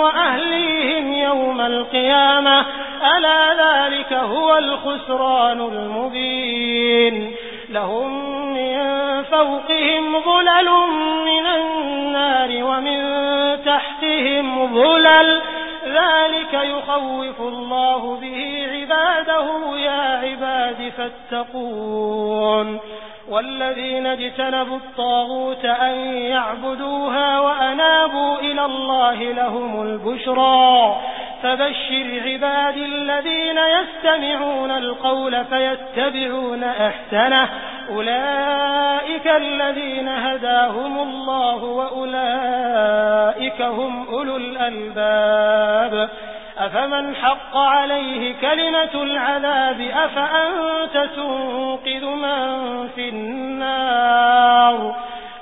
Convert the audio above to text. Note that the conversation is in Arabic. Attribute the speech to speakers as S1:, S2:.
S1: وأهليهم يوم القيامة. ألا ذلك هو الخسران المبين. لهم من فوقهم ظلل من النار ومن تحتهم ظلل. ذلك يخوف الله به عباده. يا عباد فاتقون. والذين اجتنبوا الطاغوت أن يعبدوها وأنابوا الله لهم البشرى. فبشر عباد الذين يستمعون القول فيتبعون أحسنه. أولئك الذين هداهم الله وأولئك هم أولو الألباب. أفمن حق عليه كلمة العذاب أفأنت تنقذ من في النار؟